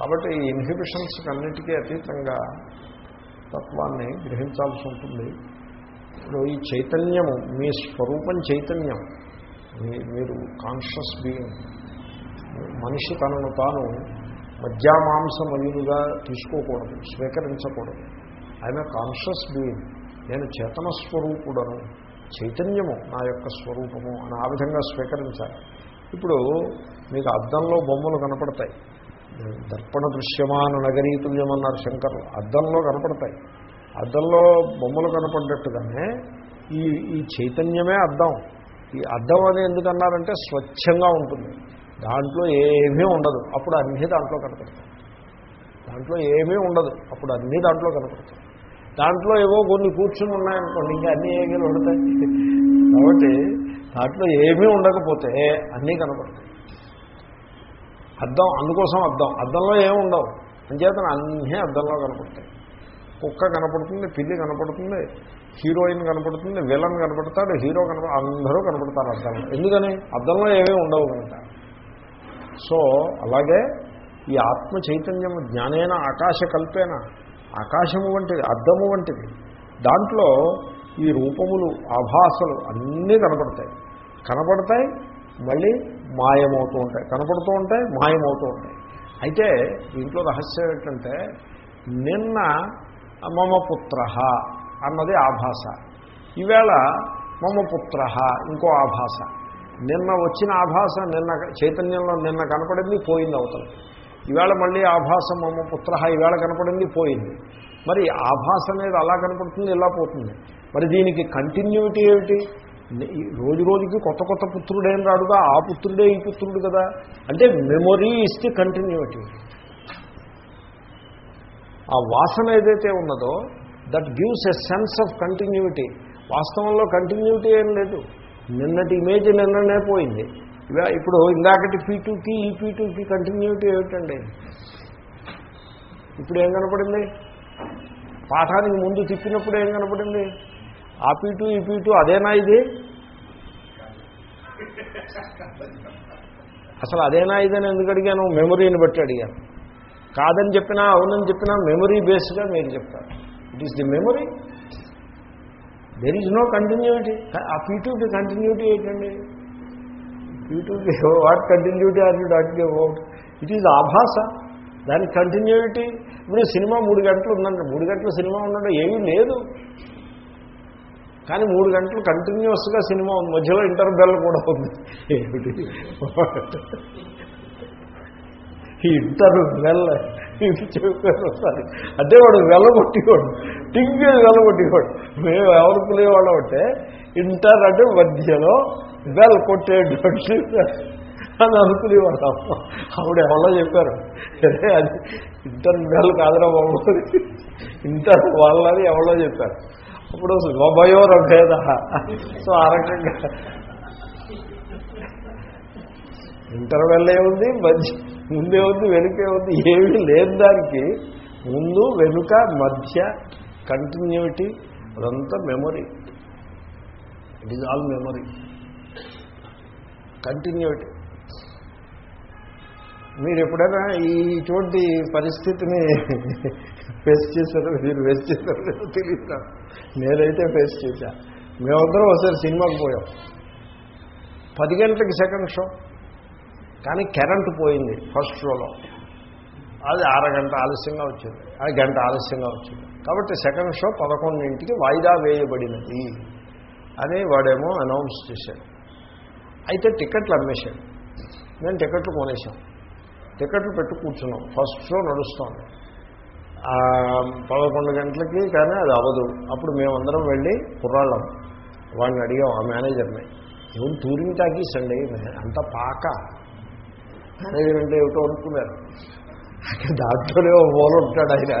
కాబట్టి ఈ ఇన్హిబిషన్స్ అన్నిటికీ అతీతంగా తత్వాన్ని గ్రహించాల్సి ఉంటుంది. ఇప్పుడు ఈ చైతన్యము మీ స్వరూపం చైతన్యం. మీ- మీరు కాన్షియస్ బీయింగ్ మనిషి తనను తాను మధ్యామాంసమయులుగా తీసుకోకూడదు స్వీకరించకూడదు. ఆయన కాన్షియస్ బీయింగ్ నేను చేతన స్వరూపుడను చైతన్యము నా యొక్క స్వరూపము అని ఆ విధంగా స్వీకరించాలి. ఇప్పుడు మీకు అద్దంలో బొమ్మలు కనపడతాయి. దర్పణ దృశ్యమాన నగరీతుల్యం అన్నారు శంకర్లు. అద్దంలో కనపడతాయి. అద్దంలో బొమ్మలు కనపడ్డట్టుగానే ఈ ఈ చైతన్యమే అద్దం. ఈ అద్దం అని ఎందుకన్నారంటే స్వచ్ఛంగా ఉంటుంది. దాంట్లో ఏమీ ఉండదు. అప్పుడు అన్నీ దాంట్లో కనపడతాయి. దాంట్లో ఏమీ ఉండదు. అప్పుడు అన్నీ దాంట్లో కనపడతాయి. దాంట్లో ఏవో కొన్ని కూర్చుని ఉన్నాయనుకోండి ఇంకా అన్నీ ఏమీ ఉండతాయి కాబట్టి దాంట్లో ఏమీ ఉండకపోతే అన్నీ కనపడతాయి. అద్దం అందుకోసం అద్దం. అద్దంలో ఏముండవు ఉండవు. అంచేతన అన్నీ అద్దంలో కనపడతాయి. కుక్క కనపడుతుంది పిల్లి కనపడుతుంది హీరోయిన్ కనపడుతుంది విలన్ కనపడతాడు హీరో కనపడ అందరూ కనపడతారు అద్దంలో. ఎందుకని? అద్దంలో ఏమీ ఉండవు కనుక. సో అలాగే ఈ ఆత్మ చైతన్యం జ్ఞానేన ఆకాశ కల్పేన ఆకాశము వంటిది అద్దము వంటిది. దాంట్లో ఈ రూపములు ఆభాసలు అన్నీ కనపడతాయి. కనపడతాయి మళ్ళీ మాయమవుతూ ఉంటాయి. కనపడుతూ ఉంటాయి మాయమవుతూ ఉంటాయి. అయితే దీంట్లో రహస్యం ఏంటంటే నిన్న మమ పుత్ర అన్నది ఆభాస ఈవేళ మమ పుత్ర ఇంకో ఆభాస నిన్న వచ్చిన ఆభాస నిన్న చైతన్యంలో నిన్న కనపడింది పోయింది అవతల. ఈవేళ మళ్ళీ ఆభాస మమ పుత్ర ఈవేళ కనపడింది పోయింది. మరి ఆభాస అనేది అలా కనపడుతుంది ఇలా పోతుంది. మరి దీనికి కంటిన్యూటీ ఏమిటి? రోజు రోజుకి కొత్త కొత్త పుత్రుడేం రాడుగా ఆ పుత్రుడే ఈ పుత్రుడు కదా. అంటే మెమొరీ ఇస్తే కంటిన్యూటీ. ఆ వాసన ఏదైతే ఉన్నదో that gives a sense of continuity వాస్తవంలో కంటిన్యూటీ ఏం లేదు. నిన్నటి ఇమేజ్ నిన్ననే పోయింది. ఇప్పుడు ఇందాకటి పీ టూకి ఈ పీ టూకి కంటిన్యూటీ ఏమిటండి? ఇప్పుడు ఏం కనపడింది? పాఠానికి ముందు తిప్పినప్పుడు ఏం కనపడింది? ఆ పీ టూ ఈ పీ అదేనా ఇది? అసలు అదేనా ఇదని ఎందుకు అడిగాను? మెమొరీని బట్టి అడిగాను. కాదని చెప్పినా అవునని చెప్పినా మెమొరీ బేస్డ్గా మీరు చెప్తారు it is the memory there is no continuity ఆ పీటూకి కంటిన్యూటీ ఏంటండి? పీటూకి what continuity are you that about it is ఆభాస దానికి కంటిన్యూటీ ఇప్పుడు సినిమా మూడు గంటలు ఉందండి మూడు గంటల సినిమా ఉందంటే ఏమీ లేదు. కానీ మూడు గంటలు కంటిన్యూస్గా సినిమా ఉంది. మధ్యలో ఇంటర్బెల్ కూడా ఉంది. ఏమిటి? ఈ ఇంటర్ వెల్ చెప్పారు ఒకసారి. అంటే వాడు వెళ్ళగొట్టేవాడు టింగ్ వెళ్ళగొట్టేవాడు మేము ఎవరు పిలేవాళ్ళం అంటే ఇంటర్ అంటే మధ్యలో వెల్ కొట్టేటువంటి అని అనుకునేవాడు. ఆవిడ ఎవరో చెప్పారు? అది ఇంటర్ వెల్ కాదురా బాబు ఇంటర్ వాళ్ళని ఎవరో చెప్పారు. ఇప్పుడు స్వభయోర భేద సో ఆ రకంగా. ఇంటర్వెల్ ఏముంది మధ్య ముందే ఉంది వెనుకే ఉంది ఏమీ లేని దానికి. ముందు వెనుక మధ్య కంటిన్యూటీ అదంతా memory it is all memory continuity మీరు ఎప్పుడైనా ఈ ఇటువంటి పరిస్థితిని ఫేస్ చేశారో మీరు ఫేస్ చేశారో లేదో తెలియదు నాకు. నేనైతే ఫేస్ చేశా. మేమందరం ఒకసారి సినిమాకి పోయాం. పది గంటలకి సెకండ్ షో కానీ కరెంటు పోయింది ఫస్ట్ షోలో అది అరగంట ఆలస్యంగా వచ్చింది. అది గంట ఆలస్యంగా వచ్చింది. కాబట్టి సెకండ్ షో పదకొండింటికి వాయిదా వేయబడినది అని వాడేమో అనౌన్స్ చేశాడు అయితే టికెట్లు అమ్మేశాడు మేము టికెట్లు కొనేసాం టికెట్లు పెట్టు కూర్చున్నాం. ఫస్ట్ షో నడుస్తోంది. పదకొండు గంటలకి కానీ అది అవ్వదు. అప్పుడు మేమందరం వెళ్ళి కుర్రాళ్ళం. వాడిని అడిగాం ఆ మేనేజర్ని ఏం టూరింగ్ టాకీస్ అండి? అంత పాక. మేనేజర్ అంటే ఏమిటో అనుకున్నారు. దాంట్లోనే ఓ మూల ఉంటాడు ఆయన.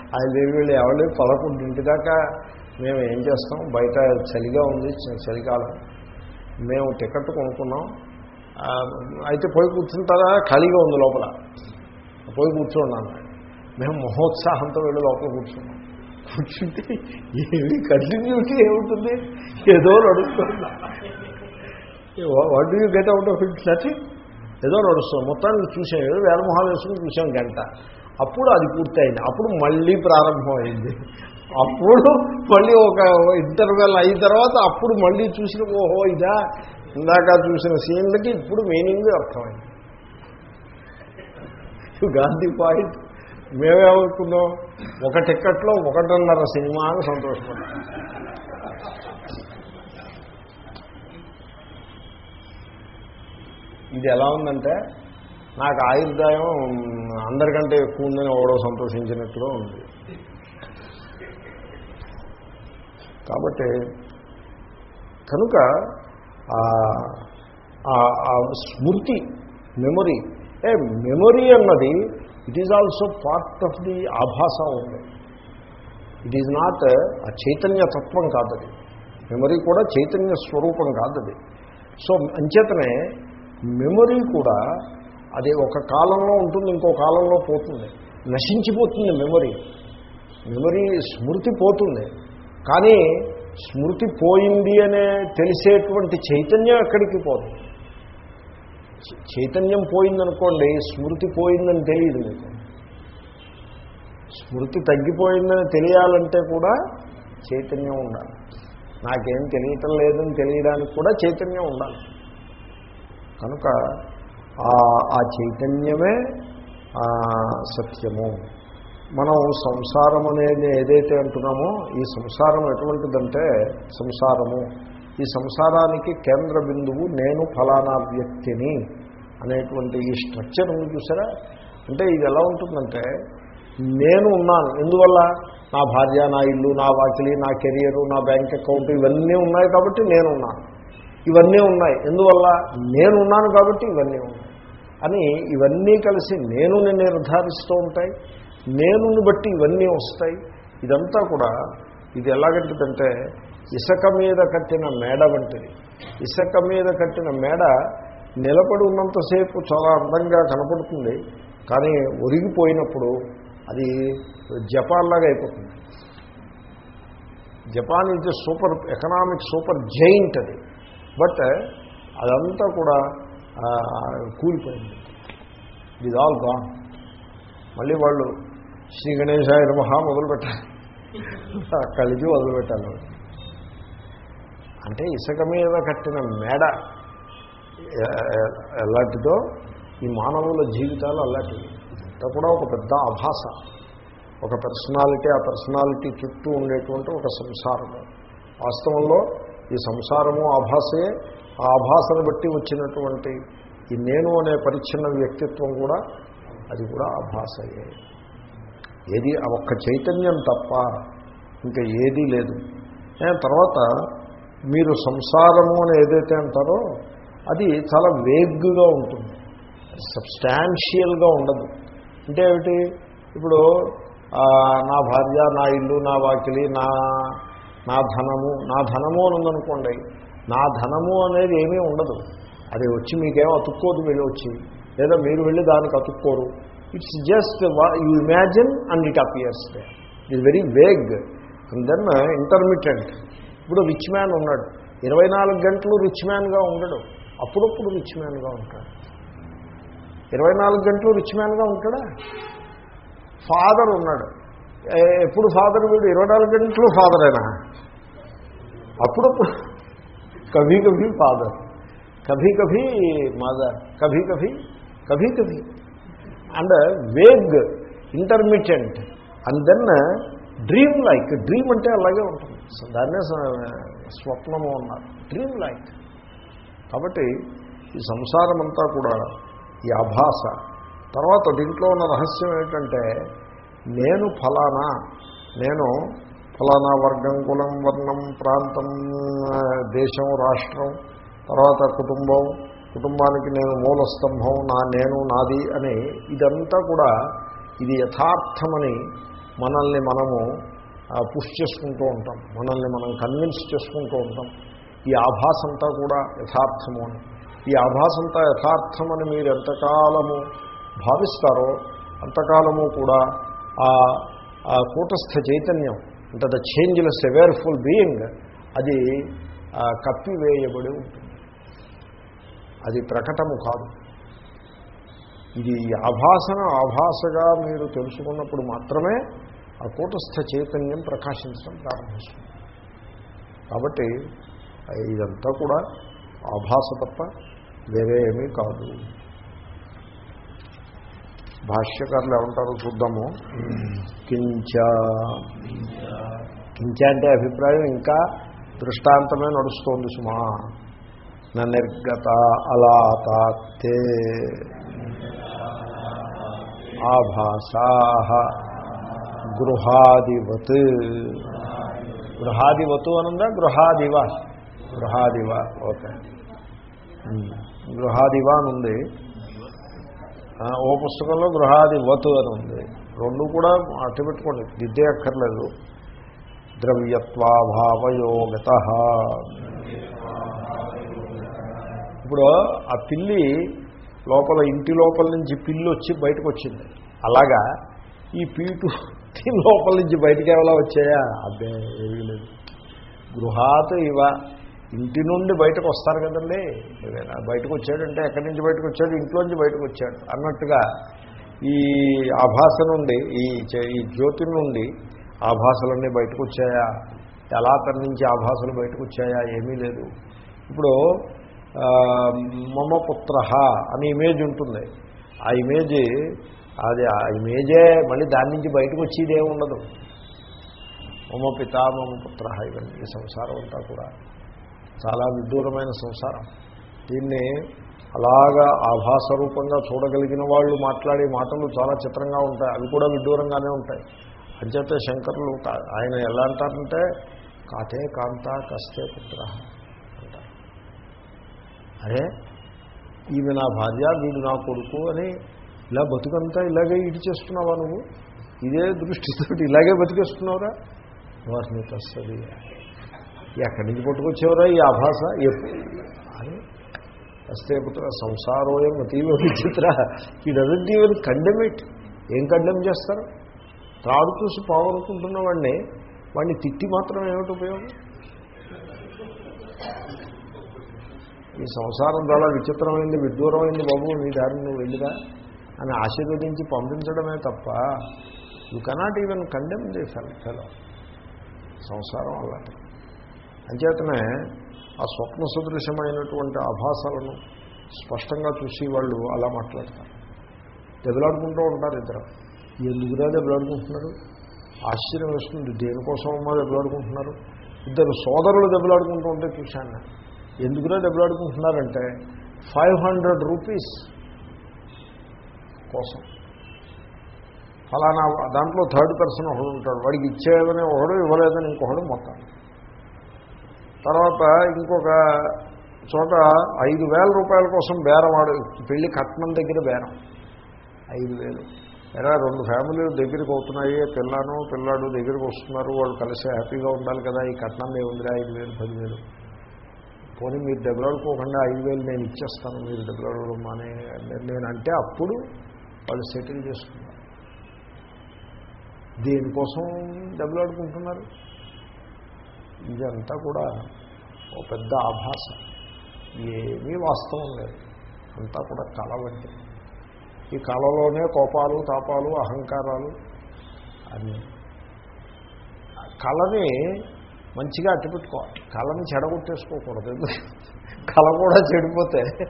ఆయన దగ్గర వెళ్ళి ఎవరు పదకొండింటి దాకా మేము ఏం చేస్తాం? బయట చలిగా ఉంది చలికాలం. మేము టికెట్ కొనుక్కున్నాం. అయితే పోయి కూర్చుంటారా? ఖాళీగా ఉంది లోపల. పోయి కూర్చోన్నాను మేము మహోత్సాహంతో వెళ్ళి లోపల కూర్చున్నాం. కూర్చుంటే ఏమి కంటిన్యూటీ ఏముంటుంది? ఏదో నడుస్తుంది. What do you get out of it nothing ఏదో నడుస్తుంది. మొత్తాన్ని చూసాం ఏదో వేలమొహాలు వేసుకుని చూసాం గంట. అప్పుడు అది పూర్తయింది. అప్పుడు మళ్ళీ ప్రారంభమైంది. అప్పుడు మళ్ళీ ఒక ఇంటర్వెల్ అయిన తర్వాత అప్పుడు మళ్ళీ చూసిన ఓహో ఇదా? ఇందాక చూసిన సీన్లకి ఇప్పుడు మీనింగ్ అర్థమైంది. గాంధీ పాయింట్ మేమేమనుకున్నాం ఒక టిక్కెట్లో ఒకటిన్నర సినిమా అని సంతోషపడ్డాం. ఇది ఎలా ఉందంటే నాకు ఆయుర్దాయం అందరికంటే ఎక్కువ ఉందని ఎవడో సంతోషించినట్టుగా ఉంది. కాబట్టి కనుక ఆ స్మృతి మెమొరీ ఏ మెమొరీ అన్నది it is also part of the ఆభాస ఉంది ఇట్ ఈజ్ నాట్ ఆ చైతన్య తత్వం కాదది మెమరీ కూడా చైతన్య స్వరూపం కాదది సో అంచేతనే మెమరీ కూడా అది ఒక కాలంలో ఉంటుంది ఇంకో కాలంలో పోతుంది నశించిపోతుంది మెమరీ మెమరీ స్మృతి పోతుంది కానీ స్మృతి పోయింది అనే తెలిసేటువంటి చైతన్యం ఎక్కడికి పోతుంది చైతన్యం పోయిందనుకోండి స్మృతి పోయిందని తెలియదు మీకు. స్మృతి తగ్గిపోయిందని తెలియాలంటే కూడా చైతన్యం ఉండాలి. నాకేం తెలియటం లేదని తెలియడానికి కూడా చైతన్యం ఉండాలి. కనుక ఆ చైతన్యమే సత్యము. మనం సంసారం అనేది ఏదైతే అంటున్నామో ఈ సంసారం ఎటువంటిదంటే సంసారము. ఈ సంసారానికి కేంద్ర బిందువు నేను ఫలానా వ్యక్తిని అనేటువంటి ఈ స్ట్రక్చర్ ఉంది చూసారా? అంటే ఇది ఎలా ఉంటుందంటే నేను ఉన్నాను. ఎందువల్ల? నా భార్య నా ఇల్లు నా వాకిలి నా కెరియరు నా బ్యాంక్ అకౌంట్ ఇవన్నీ ఉన్నాయి కాబట్టి నేను ఉన్నాను. ఇవన్నీ ఉన్నాయి. ఎందువల్ల? నేను ఉన్నాను కాబట్టి ఇవన్నీ ఉన్నాయి. అని ఇవన్నీ కలిసి నేను నిర్ధారిస్తూ ఉంటాయి. నేనుని బట్టి ఇవన్నీ వస్తాయి. ఇదంతా కూడా ఇది ఎలాగంటుందంటే ఇసక మీద కట్టిన మేడ వంటిది. ఇసక మీద కట్టిన మేడ నిలబడి ఉన్నంతసేపు చాలా అందంగా కనపడుతుంది. కానీ ఒరిగిపోయినప్పుడు అది జపాన్లాగా అయిపోతుంది. జపాన్ ఇది సూపర్ ఎకనామిక్ సూపర్ జైంట్ అది. బట్ అదంతా కూడా కూలిపోయింది. ఇది ఆల్ గాన్ మళ్ళీ వాళ్ళు శ్రీ గణేశాయ నమహ మొదలుపెట్టాలి కలిసి మొదలుపెట్టాలి అంటే ఇసుక మీద కట్టిన మేడ ఎలాంటిదో ఈ మానవుల జీవితాలు అలాంటివి. ఇదంతా కూడా ఒక పెద్ద ఆభాస. ఒక పర్సనాలిటీ ఆ పర్సనాలిటీ చుట్టూ ఉండేటువంటి ఒక సంసారము వాస్తవంలో ఈ సంసారము ఆభాసే. ఆ ఆభాసను బట్టి వచ్చినటువంటి ఈ నేను అనే పరిచ్ఛిన్న వ్యక్తిత్వం కూడా అది కూడా ఆభాసయే. ఏది ఒక్క చైతన్యం తప్ప ఇంకా ఏదీ లేదు. తర్వాత మీరు సంసారము అని ఏదైతే అంటారో అది చాలా వేగ్గా ఉంటుంది. సబ్స్టాన్షియల్గా ఉండదు. అంటే ఏమిటి? ఇప్పుడు నా భార్య నా ఇల్లు నా వాకిలి నా నా ధనము నా ధనము అని ఉందనుకోండి నా ధనము అనేది ఏమీ ఉండదు. అది వచ్చి మీకేమో అతుక్కోదు వెళ్ళి వచ్చి. లేదా మీరు వెళ్ళి దానికి అతుక్కోరు. It's just you imagine and it appears it very vague and then intermediate ఇప్పుడు రిచ్ మ్యాన్ ఉన్నాడు. ఇరవై నాలుగు గంటలు రిచ్ మ్యాన్గా ఉండడు. అప్పుడప్పుడు రిచ్ మ్యాన్గా ఉంటాడు. ఇరవై నాలుగు గంటలు రిచ్ మ్యాన్గా ఉంటాడా? ఫాదర్ ఉన్నాడు. ఎప్పుడు ఫాదర్ వీడు? ఇరవై నాలుగు గంటలు ఫాదరేనా అప్పుడప్పుడు. కభీ కభీ ఫాదర్ కభీ కభీ మదర్ కభీ కభీ కభీ Kabhi. And vague intermediate and then dream like dream అంటే అలాగే ఉంటుంది. దాన్నే స్వప్నము అన్నారు. డ్రీమ్ లైఫ్ కాబట్టి ఈ సంసారం అంతా కూడా ఈ అభాస. తర్వాత దీంట్లో ఉన్న రహస్యం ఏంటంటే నేను ఫలానా నేను ఫలానా వర్గం కులం వర్ణం ప్రాంతం దేశం రాష్ట్రం తర్వాత కుటుంబం కుటుంబానికి నేను మూలస్తంభం నా నేను నాది అని ఇదంతా కూడా ఇది యథార్థమని మనల్ని మనము పుష్ చేసుకుంటూ ఉంటాం. మనల్ని మనం కన్విన్స్ చేసుకుంటూ ఉంటాం. ఈ ఆభాసంతా కూడా యథార్థము అని. ఈ ఆభాసంతా యథార్థమని మీరు ఎంతకాలము భావిస్తారో అంతకాలము కూడా ఆ కూటస్థ చైతన్యం అంటే ద చేంజ్లెస్ అవేర్ఫుల్ బీయింగ్ అది కప్పివేయబడి ఉంటుంది. అది ప్రకటము కాదు. ఇది ఆభాసన ఆభాసగా మీరు తెలుసుకున్నప్పుడు మాత్రమే ఆ కూటస్థ చైతన్యం ప్రకాశించడం ప్రారంభిస్తుంది. కాబట్టి ఇదంతా కూడా ఆభాస తప్ప వేరే ఏమీ కాదు. భాష్యకారులు ఏమంటారో చూద్దాము. కించ. కించ అంటే అభిప్రాయం ఇంకా దృష్టాంతమే నడుస్తోంది సుమా. నా నిర్గత అలాతాత్తే. ఆభాసా. గృహాదివత్. గృహాదివతు అనుందా? గృహాదివ. గృహాదివ. ఓకే. గృహాదివ అని ఉంది ఓ పుస్తకంలో గృహాదివతు అని ఉంది రెండు కూడా అట్టు పెట్టుకోండి దిద్దే అక్కర్లేదు. ద్రవ్యత్వాభావయోగత. ఇప్పుడు ఆ పిల్లి లోపల ఇంటి లోపల నుంచి పిల్లి వచ్చి బయటకు వచ్చింది అలాగా ఈ పీటు దీని లోపల నుంచి బయటికి ఎవలా వచ్చాయా? అబ్బే ఏమీ లేదు గృహాత్ ఇవ. ఇంటి నుండి బయటకు వస్తారు కదండి. ఏదైనా బయటకు వచ్చాడంటే ఎక్కడి నుంచి బయటకు వచ్చాడు? ఇంట్లోంచి బయటకు వచ్చాడు. అన్నట్టుగా ఈ ఆభాస నుండి ఈ ఈ జ్యోతి నుండి ఆభాసలన్నీ బయటకు వచ్చాయా? ఎలా అక్కడి నుంచి ఆభాసలు బయటకు వచ్చాయా? ఏమీ లేదు. ఇప్పుడు మమ పుత్ర అనే ఇమేజ్ ఉంటుంది. ఆ ఇమేజ్ అది ఆ ఇమేజే మళ్ళీ దాని నుంచి బయటకు వచ్చేదే ఉండదు. మమ పిత మమ పుత్ర ఇవన్నీ ఈ సంసారం అంతా కూడా చాలా విదూరమైన సంసారం. దీన్ని అలాగా ఆభాస రూపంగా చూడగలిగిన వాళ్ళు మాట్లాడే మాటలు చాలా చిత్రంగా ఉంటాయి. అవి కూడా విదూరంగానే ఉంటాయి. అంచేతే శంకరులు ఆయన ఎలా అంటారంటే కాతే కాంత కస్తే పుత్ర అంటారు. అరే ఈమె నా భార్య వీడు నా కొడుకు అని ఇలా బతుకంతా ఇలాగే ఇటు చేస్తున్నావా నువ్వు? ఇదే దృష్టితోటి ఇలాగే బతికేస్తున్నావురా? వారిని తస్తుంది ఎక్కడి నుంచి పట్టుకొచ్చేవరా ఈ ఆభాస? అని వస్తే పుత్ర సంసారోయం అతీవ విచిత్ర. ఈ డజంట్ ఈవెన్ కండెమ్ ఇట్ ఏం కండెమ్ చేస్తారు? త్రాడు చూసి పావనుకుంటున్న వాడిని వాడిని తిట్టి మాత్రం ఏమిటి ఉపయోగం? ఈ సంసారం చాలా విచిత్రమైంది విడ్డూరమైంది బాబు మీ దారిని నువ్వు వెళ్ళిరా. అని ఆశీర్వదించి పంపించడమే తప్ప you cannot even condemn the fellow సంసారం అలాంటి అంచేతనే ఆ స్వప్న సదృశమైనటువంటి ఆభాసాలను స్పష్టంగా చూసి వాళ్ళు అలా మాట్లాడతారు. దెబ్బలాడుకుంటూ ఉంటారు ఇద్దరు. ఎందుకురా దెబ్బలాడుకుంటున్నారు? ఆశ్చర్యం వేస్తుంది. దేనికోసం అమ్మా దెబ్బలాడుకుంటున్నారు? ఇద్దరు సోదరులు దెబ్బలాడుకుంటూ ఉంటే చూశాను ఎందుకురా దెబ్బలాడుకుంటున్నారంటే ఫైవ్ హండ్రెడ్ రూపీస్ కోసం. ఫలానా దాంట్లో థర్డ్ పర్సన్ ఒకడు ఉంటాడు. వాడికి ఇచ్చేదని ఒకడు ఇవ్వలేదని ఇంకొకడు మొత్తం. తర్వాత ఇంకొక చోట ఐదు వేల రూపాయల కోసం బేరవాడు పెళ్ళి కట్నం దగ్గర బేరం. ఐదు వేలు. ఎలా రెండు ఫ్యామిలీలు దగ్గరికి అవుతున్నాయి. పిల్లను పిల్లాడు దగ్గరికి వస్తున్నారు. వాళ్ళు కలిసి హ్యాపీగా ఉండాలి కదా. ఈ కట్నం ఏముందిరా? ఐదు వేలు పదివేలు పోనీ మీరు దెబ్బలాడుకోకుండా ఐదు వేలు నేను ఇచ్చేస్తాను. మీరు దెబ్బలాడడం మానే. నేను అంటే అప్పుడు వాళ్ళు సెటిల్ చేసుకున్నారు. దేనికోసం దెబ్బలాడుకుంటున్నారు ఇదంతా కూడా ఒక పెద్ద ఆభాస. ఏమీ వాస్తవం లేదు. అంతా కూడా కళ వంటి. ఈ కళలోనే కోపాలు తాపాలు అహంకారాలు అన్నీ కళని మంచిగా అట్టుపెట్టుకోవాలి. కళని చెడగొట్టేసుకోకూడదు. కళ కూడా చెడిపోతే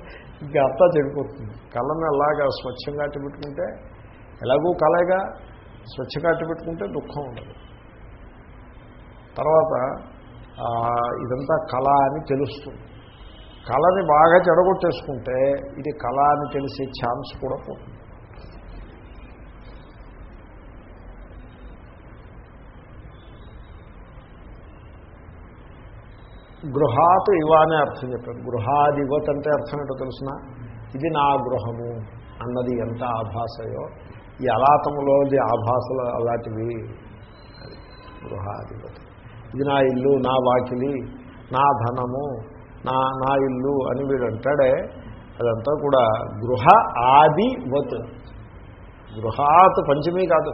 ఇంకా అంతా చెడిపోతుంది. కళని అలాగా స్వచ్ఛంగా అట్టుపెట్టుకుంటే ఎలాగూ కళగా స్వచ్ఛంగా అట్టుపెట్టుకుంటే దుఃఖం ఉండదు. తర్వాత ఇదంతా కళ అని తెలుస్తుంది. కళని బాగా చెడగొట్టేసుకుంటే ఇది కళ అని తెలిసే ఛాన్స్ కూడా పోతుంది. గృహాత్ ఇవ అనే అర్థం చెప్పారు గృహాదివత్ అంటే అర్థం ఏంటో తెలిసిన? ఇది నా గృహము అన్నది ఎంత ఆభాసయో. ఈ అలాతములోది ఆభాసలు అలాంటివి. గృహాధిపతి గృహాదివత్ ఇది నా ఇల్లు నా వాకిలి నా ధనము నా నా ఇల్లు అని వీడు అంటాడే. అదంతా కూడా గృహ ఆది వత్ గృహాత్ పంచమీ కాదు.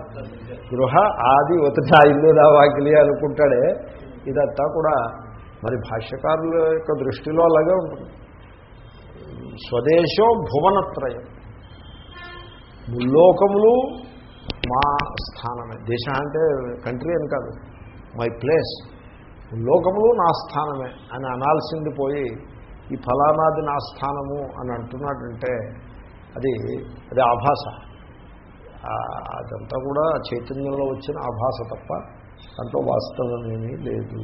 గృహ ఆదివత్ నా ఇల్లు నా వాకిలి అనుకుంటాడే. ఇదంతా కూడా మరి భాష్యకారుల యొక్క దృష్టిలో అలాగే ఉంటుంది. స్వదేశో భువనత్రయం. ముల్లోకములు మా స్థానమే. దేశ అంటే కంట్రీ అని కాదు మై ప్లేస్. లోకములు నా స్థానమే అని అనాల్సింది పోయి ఈ ఫలానాది నా స్థానము అని అంటున్నాడంటే అది అది ఆభాస. అదంతా కూడా చైతన్యంలో వచ్చిన ఆభాస తప్ప దాంట్లో వాస్తవమేమీ లేదు.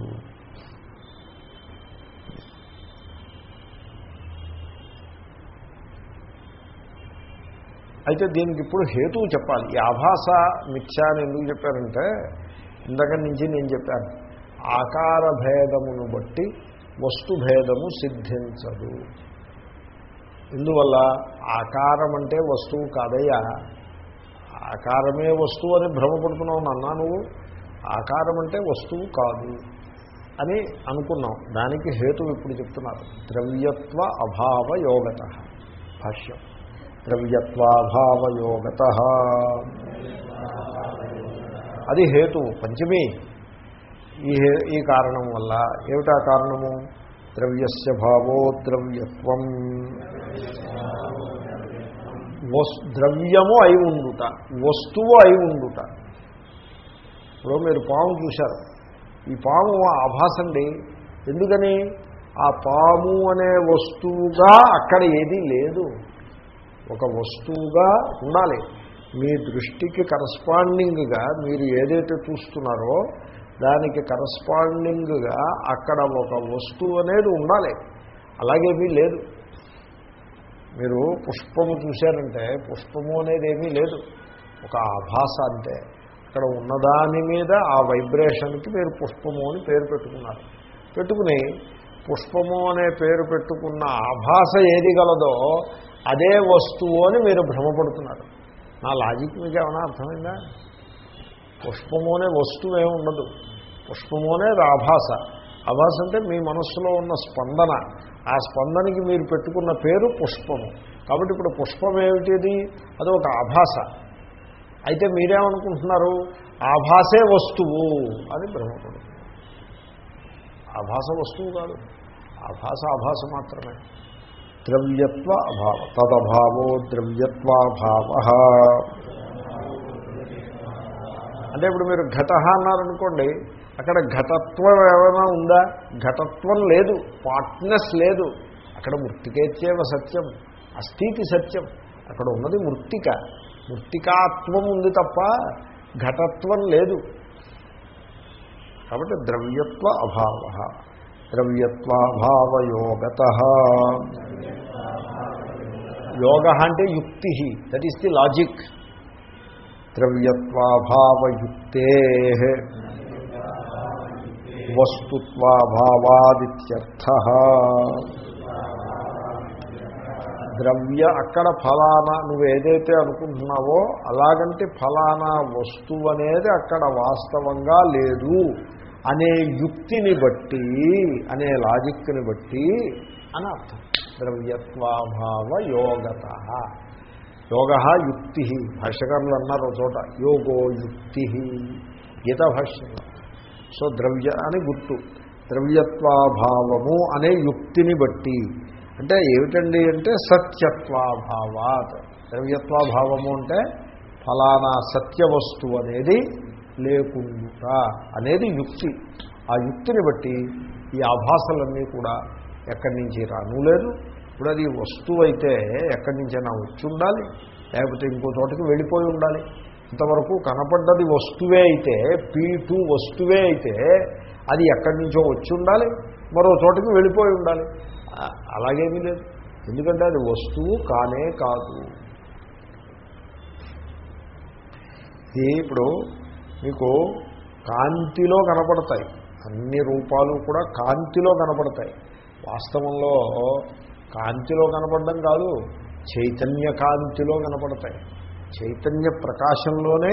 అయితే దీనికి ఇప్పుడు హేతువు చెప్పాలి. ఈ ఆభాస మిథ్యా అని ఎందుకు చెప్పారంటే ఇందాక నుంచి నేను చెప్పాను. ఆకార భేదమును బట్టి వస్తు భేదము సిద్ధించదు. ఇందువల్ల ఆకారం అంటే వస్తువు కాదయ్యా. ఆకారమే వస్తువు అని భ్రమపడుతున్నావు అన్నా నువ్వు. ఆకారం అంటే వస్తువు కాదు అని అనుకున్నాం. దానికి హేతు ఇప్పుడు చెప్తున్నారు. ద్రవ్యత్వ అభావ యోగత భాష్యం. ద్రవ్యత్వాభావ యోగత అది హేతు పంచమి. ఈ హే- ఈ కారణం వల్ల ఏమిటా కారణము? ద్రవ్యస్య భావో ద్రవ్యత్వం. వస్ ద్రవ్యము అయి ఉండుట వస్తువు అయి ఉండుట. ఇప్పుడు మీరు పాము చూశారు. ఈ పాము ఆభాసండి ఎందుకని? ఆ పాము అనే వస్తువుగా అక్కడ ఏదీ లేదు. ఒక వస్తువుగా ఉండాలి. మీ దృష్టికి కరస్పాండింగ్గా మీరు ఏదైతే చూస్తున్నారో దానికి కరస్పాండింగ్గా అక్కడ ఒక వస్తువు అనేది ఉండాలి. అలాగేమీ లేదు. మీరు పుష్పము చూశారంటే పుష్పము అనేది ఏమీ లేదు. ఒక ఆభాస అంతే అక్కడ ఉన్నదాని మీద ఆ వైబ్రేషన్కి మీరు పుష్పము అని పేరు పెట్టుకున్నారు. పెట్టుకుని పుష్పము అనే పేరు పెట్టుకున్న ఆభాస ఏది గలదో అదే వస్తువు అని మీరు భ్రమపడుతున్నారు. నా లాజిక్ మీకు ఏమైనా అర్థమైందా? పుష్పము అనే వస్తువు ఏమి ఉండదు. పుష్పము అనేది ఆభాస. ఆభాస అంటే మీ మనస్సులో ఉన్న స్పందన. ఆ స్పందనకి మీరు పెట్టుకున్న పేరు పుష్పము. కాబట్టి ఇప్పుడు పుష్పం ఏమిటిది అది? ఒక ఆభాస. అయితే మీరేమనుకుంటున్నారు? ఆభాసే వస్తువు అని భ్రమపడుతుంది ఆభాస వస్తువు కాదు. ఆభాస ఆభాస మాత్రమే. ద్రవ్యత్వ అభావ తదభావో ద్రవ్యత్వాభావ. అంటే ఇప్పుడు మీరు ఘట అన్నారనుకోండి అక్కడ ఘటత్వం ఏమైనా ఉందా? ఘటత్వం లేదు పార్ట్నెస్ లేదు. అక్కడ మృతికేచ్చేవ సత్యం అస్థితి సత్యం. అక్కడ ఉన్నది మృత్తిక. మృత్తికాత్వం ఉంది తప్ప ఘటత్వం లేదు. కాబట్టి ద్రవ్యత్వ అభావ ద్రవ్యత్వాభావయోగత. యోగ అంటే యుక్తి. దట్ ఈస్ ది లాజిక్ ద్రవ్యత్వాభావయుక్తే. వస్తుత్వాభావాదిత్యర్థ. ద్రవ్య అక్కడ ఫలానా నువ్వు ఏదైతే అనుకుంటున్నావో అలాగంటే ఫలానా వస్తువు అనేది అక్కడ వాస్తవంగా లేదు. అనే యుక్తిని బట్టి అనే లాజిక్ని బట్టి అని అర్థం. ద్రవ్యత్వాభావ యోగత యోగ యుక్తి. భాష్యకారులు అన్నారు చోట యోగో యుక్తి. గీత భాష్యంలో సో ద్రవ్య అని గుర్తు. ద్రవ్యత్వాభావము అనే యుక్తిని బట్టి. అంటే ఏమిటండి అంటే సత్యత్వాభావాత్. ద్రవ్యత్వాభావము అంటే ఫలానా సత్య వస్తువు అనేది లేకుండా అనేది యుక్తి. ఆ యుక్తిని బట్టి ఈ ఆభాసలన్నీ కూడా ఎక్కడి నుంచి రాను లేదు. ఇప్పుడు అది వస్తువు అయితే ఎక్కడి నుంచైనా వచ్చి ఉండాలి. లేకపోతే ఇంకో చోటకి వెళ్ళిపోయి ఉండాలి. ఇంతవరకు కనపడ్డది వస్తువే అయితే పీ టూ వస్తువే అయితే అది ఎక్కడి నుంచో వచ్చి ఉండాలి. మరో చోటకి వెళ్ళిపోయి ఉండాలి. అలాగేమీ లేదు. ఎందుకంటే అది వస్తువు కానే కాదు. ఇది ఇప్పుడు మీకు కాంతిలో కనపడతాయి. అన్ని రూపాలు కూడా కాంతిలో కనపడతాయి. వాస్తవంలో కాంతిలో కనపడడం కాదు చైతన్య కాంతిలో కనపడతాయి. చైతన్య ప్రకాశంలోనే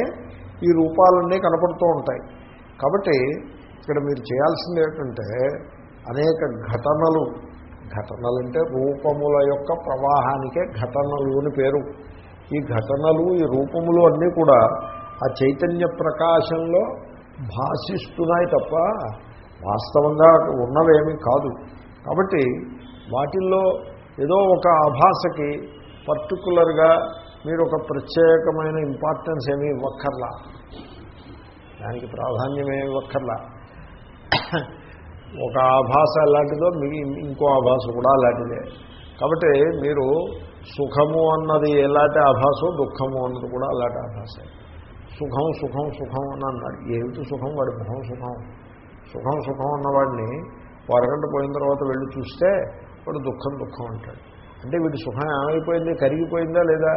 ఈ రూపాలన్నీ కనపడుతూ ఉంటాయి. కాబట్టి ఇక్కడ మీరు చేయాల్సింది ఏంటంటే అనేక ఘటనలు ఘటనలంటే రూపముల యొక్క ప్రవాహానికే ఘటనలు అని పేరు. ఈ ఘటనలు ఈ రూపములు అన్నీ కూడా ఆ చైతన్య ప్రకాశంలో భాషిస్తున్నాయి తప్ప వాస్తవంగా ఉన్నవేమీ కాదు. కాబట్టి వాటిల్లో ఏదో ఒక ఆభాసకి పర్టికులర్గా మీరు ఒక ప్రత్యేకమైన ఇంపార్టెన్స్ ఏమీ ఇవ్వక్కర్లా. దానికి ప్రాధాన్యమే ఇవ్వక్కర్లా. ఒక ఆభాస ఎలాంటిదో మీ ఇంకో ఆభాస కూడా అలాంటిదే. కాబట్టి మీరు సుఖము అన్నది ఎలాంటి ఆభాసో దుఃఖము అన్నది కూడా అలాంటి ఆభాసే సుఖం సుఖం సుఖం అని అన్నాడు. ఏమిటి సుఖం? వాడి ముఖం సుఖం. సుఖం సుఖం అన్నవాడిని అరగంట పోయిన తర్వాత వెళ్ళి చూస్తే వాడు దుఃఖం దుఃఖం అంటాడు. అంటే వీడి సుఖం ఏమైపోయింది? కరిగిపోయిందా లేదా?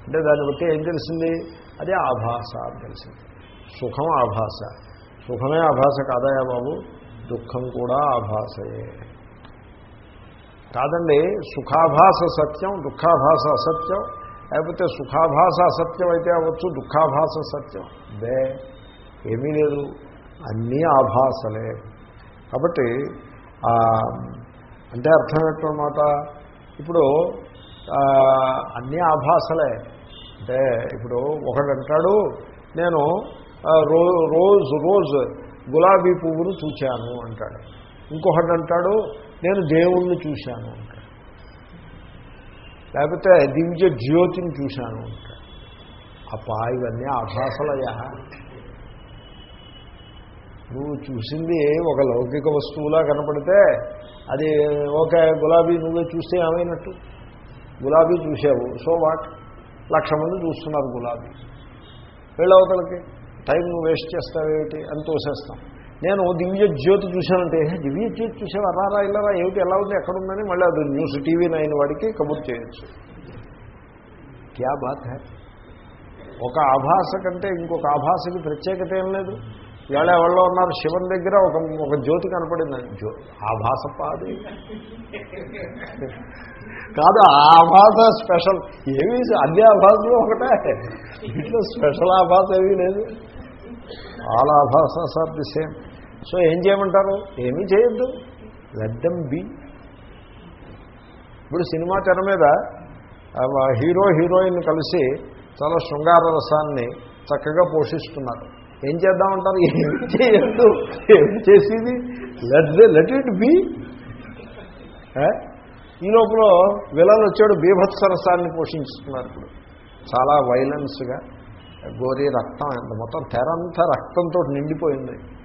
అంటే దాన్ని బట్టి ఏం తెలిసింది? అదే ఆభాస అని తెలిసింది. సుఖం ఆభాస. సుఖమే ఆభాస కాదయా బాబు? దుఃఖం కూడా ఆభాసయే. కాదండి సుఖాభాస సత్యం దుఃఖాభాస అసత్యం. లేకపోతే సుఖాభాస అసత్యం అయితే అవ్వచ్చు దుఃఖాభాస సత్యం. బే ఏమీ లేదు. అన్నీ ఆభాసలే. కాబట్టి అంటే అర్థం ఏంటన్నమాట ఇప్పుడు అన్నీ ఆభాసలే. అంటే ఇప్పుడు ఒకడంటాడు నేను రో రోజ్ రోజ్ గులాబీ పువ్వును చూశాను అంటాడు. ఇంకొకటి అంటాడు నేను దేవుణ్ణి చూశాను అంటాడు. లేకపోతే దివ్య జ్యోతిని చూశాను అంటాడు. అప్పా ఇవన్నీ ఆభాసలయ్యా. నువ్వు చూసింది ఒక లౌకిక వస్తువులా కనపడితే అది ఓకే గులాబీ నువ్వే చూస్తే ఏమైనట్టు? గులాబీ చూసావు సో వాట్? లక్ష మంది చూస్తున్నారు గులాబీ. వెళ్ళవతలకి టైం నువ్వు వేస్ట్ చేస్తావేమిటి అని తోసేస్తాం. నేను దివ్య జ్యోతి చూశానంటే దివ్య జ్యోతి చూసావు రారా ఇల్లరా ఏమిటి ఎలా ఉంది ఎక్కడుందని మళ్ళీ అది న్యూస్ టీవీ నైన్ వాడికి కబుర్ చేయొచ్చు. క్యా బాత్ హై? ఒక ఆభాస కంటే ఇంకొక ఆభాసకి ప్రత్యేకత ఏం లేదు. ఇవాళ ఎవరో ఉన్నారు? శివన్ దగ్గర ఒక ఒక జ్యోతి కనపడిందండి జ్యో ఆభాస పాది. కాదు ఆ ఆభాస స్పెషల్ ఏమీ అన్ని ఆభాసలు ఒకటే. ఇట్లా స్పెషల్ ఆభాస ఏమీ లేదు. ఆల్ ఆభాస ఆర్ ది సేమ్. సో ఏం చేయమంటారు? ఏమీ చేయొద్దు. లెడ్డం బి ఇప్పుడు సినిమా తెర మీద హీరో హీరోయిన్ కలిసి చాలా శృంగార రసాన్ని చక్కగా పోషిస్తున్నారు. ఏం చేద్దామంటారు? ఏం చేయొద్దు ఏం చేసేది? లెట్ లెట్ ఇట్ బీ ఈ లోపల విలన్ వచ్చాడు బీభత్సరసాన్ని పోషించుకున్నారు ఇప్పుడు. చాలా వైలెన్స్గా గోరి రక్తం మొత్తం తెరంతా రక్తంతో నిండిపోయింది.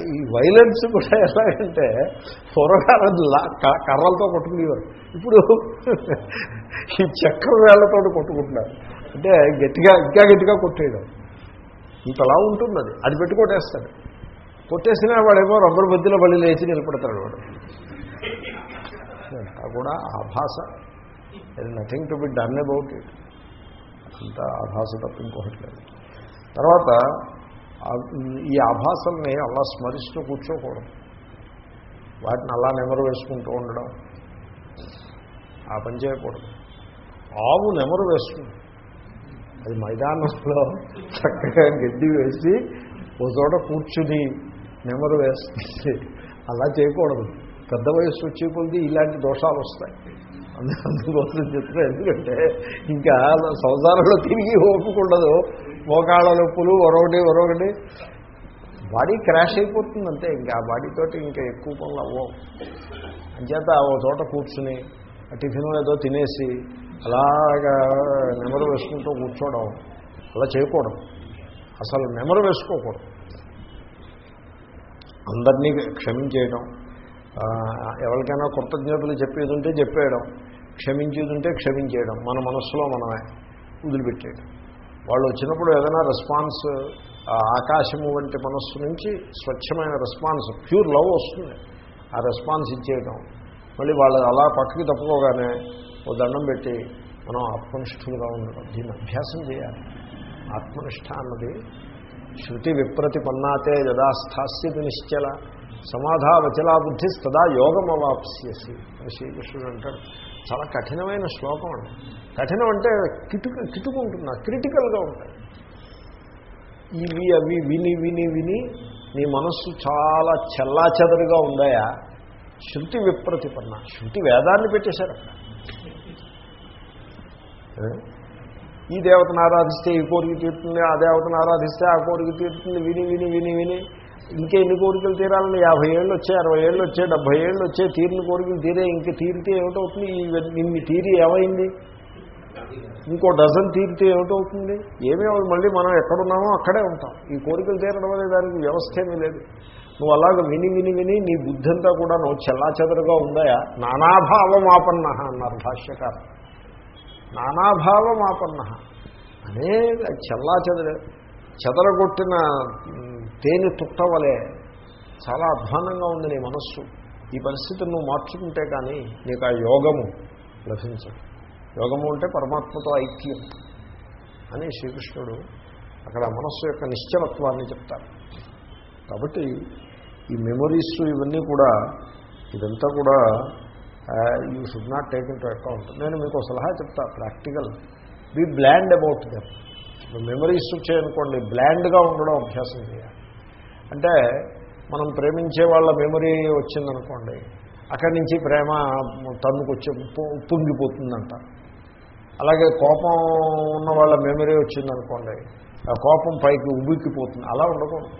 ఈ వైలెన్స్ కూడా ఎలాగంటే పూర్వకాలం లా- క- కర్రలతో కొట్టుకునేవారు. ఇప్పుడు ఈ చక్ర వేళ్ళతో కొట్టుకుంటున్నారు. అంటే గట్టిగా ఇంకా గట్టిగా కొట్టేయడం. ఇంతలా ఉంటుంది అది అది పెట్టి కొట్టేసినా వాడేమో రబ్బరు బద్దిలో బలి లేచి నిలబడతాడు వాడు. అంతా కూడా ఆభాస there nothing to be done about it అంత ఆభాస తప్ప ఇంకొకటి లేదు. తర్వాత ఈ ఆభాసల్ని అలా స్మరిస్తూ కూర్చోకూడదు. వాటిని అలా నెమరు వేసుకుంటూ ఉండడం. ఆ పని చేయకూడదు. ఆవు నెమరు వేస్తుంది అది మైదానంలో చక్కగా గడ్డి వేసి ఓ చోట కూర్చుని నెమరు వేస్తుంది అలా చేయకూడదు. పెద్ద వయసు వచ్చే కొద్ది ఇలాంటి దోషాలు వస్తాయి. అందుకోసం చెప్తున్నా. ఎందుకంటే ఇంకా సంసారంలో తిరిగి ఓపుకుండదు మోకాళ్ళ నొప్పులు ఒరొకటి ఒరొకటి బాడీ క్రాష్ అయిపోతుంది అంతే. ఇంకా ఆ బాడీతోటి ఇంకా ఎక్కువ పనులు అవ్వవు. అంచేత ఓ చోట కూర్చుని ఆ టిఫిన్ ఏదో తినేసి అలాగా నెమరు వేసుకుంటూ కూర్చోవడం అలా చేయకూడదు. అసలు నెమరు వేసుకోకూడదు. అందరినీ క్షమించేయడం ఎవరికైనా కృతజ్ఞతలు చెప్పేది ఉంటే చెప్పేయడం క్షమించేది ఉంటే క్షమించేయడం మన మనస్సులో మనమే వదిలిపెట్టేయడం. వాళ్ళు వచ్చినప్పుడు ఏదైనా రెస్పాన్స్ ఆకాశము వంటి మనస్సు నుంచి స్వచ్ఛమైన రెస్పాన్స్ ప్యూర్ లవ్ వస్తుంది. ఆ రెస్పాన్స్ ఇచ్చేయడం మళ్ళీ వాళ్ళు అలా పక్కకి తప్పుకోగానే ఓ దండం పెట్టి మనం ఆత్మనిష్ఠులుగా ఉండడం. దీన్ని అభ్యాసం చేయాలి. ఆత్మనిష్ట అన్నది శృతి విప్రతిపన్నాతే యదా స్థాస్యతి నిశ్చల సమాధా వచలా బుద్ధి తదా యోగం అవాప్స్యసి అని శ్రీకృష్ణుడు అంటాడు. చాలా కఠినమైన శ్లోకం అండి కఠినం అంటే కిటుకు కిటుకుంటున్నా క్రిటికల్గా ఉంటాయి. ఇవి అవి విని విని విని నీ మనస్సు చాలా చెల్లాచెదరుగా ఉందాయా? శృతి విప్రతిపన్న శృతి వేదాన్ని పెట్టేశారు అక్కడ. ఈ దేవతను ఆరాధిస్తే ఈ కోరిక తీరుతుంది ఆ దేవతను ఆరాధిస్తే ఆ కోరిక తీరుతుంది విని విని విని విని. ఇంకా ఎన్ని కోరికలు తీరాలని యాభై ఏళ్ళు వచ్చాయి అరవై ఏళ్ళు వచ్చాయి డెబ్బై ఏళ్ళు వచ్చాయి తీరిన కోరికలు తీరే ఇంక తీరితే ఏమిటవుతుంది? ఈ- ఇన్ని తీరి ఏమైంది? ఇంకో డజన్ తీరితే ఏమిటవుతుంది? ఏమీ అవ్వదు. మళ్ళీ మనం ఎక్కడున్నామో అక్కడే ఉంటాం. ఈ కోరికలు తీరడం అనే దానికి వ్యవస్థ ఏమీ లేదు. నువ్వు అలాగ విని విని విని నీ బుద్ధి అంతా కూడా నువ్వు చెల్లాచెదరుగా ఉందాయా నానాభావమాపన్న అన్నారు భాష్యకారం నానాభావమాపన్న. అనేక చెల్లాచెదర చెదరగొట్టిన మ్, తేనె తుట్టవలే. చాలా అధ్వానంగా ఉంది నీ మనస్సు. ఈ పరిస్థితిని నువ్వు మార్చుకుంటే కానీ నీకు ఆ యోగము లభించదు. యోగము అంటే పరమాత్మతో ఐక్యం అని శ్రీకృష్ణుడు అక్కడ మనస్సు యొక్క నిశ్చలత్వాన్ని చెప్తారు. కాబట్టి ఈ మెమొరీస్ ఇవన్నీ కూడా ఇదంతా కూడా you should not take into account నేను మీకు సలహా చెప్తా practical be bland about them memories వచ్చాయనుకోండి బ్లాండ్గా ఉండడం అభ్యాసం చేయాలి. అంటే మనం ప్రేమించే వాళ్ళ మెమరీ వచ్చిందనుకోండి అక్కడి నుంచి ప్రేమ తన్నుకొచ్చి ఉప్పు- ఉప్పొంగిపోతుందంట అలాగే కోపం ఉన్న వాళ్ళ మెమరీ వచ్చిందనుకోండి ఆ కోపం పైకి ఉబిక్కిపోతుంది అలా ఉండకూడదు.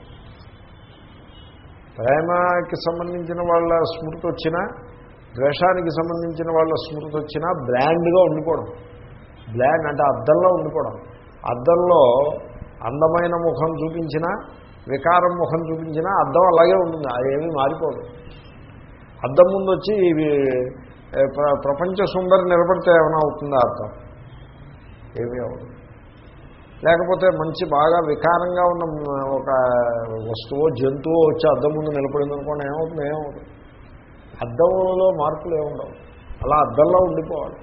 ప్రేమకి సంబంధించిన వాళ్ళ స్మృతి వచ్చినా ద్వేషానికి సంబంధించిన వాళ్ళ స్మృతి వచ్చినా బ్లాండ్గా ఉండిపోవడం. బ్లాండ్ అంటే అద్దంలో ఉండిపోవడం. అద్దంలో అందమైన ముఖం చూపించినా వికారం ముఖం చూపించినా అద్దం అలాగే ఉంటుంది. అది ఏమీ మారిపోదు. అద్దం ముందు వచ్చి ఇవి ప్రపంచ సుందరి నిలబడితే ఏమైనా అవుతుందా అర్థం? ఏమీ అవ్వదు. లేకపోతే మంచి బాగా వికారంగా ఉన్న ఒక వస్తువు జంతువు వచ్చి అద్దం ముందు నిలబడింది అనుకోండి ఏమవుతుంది? ఏమవుతుంది? అద్దంలో మార్పులు ఏముండవు అలా అద్దంలో ఉండిపోవాలి.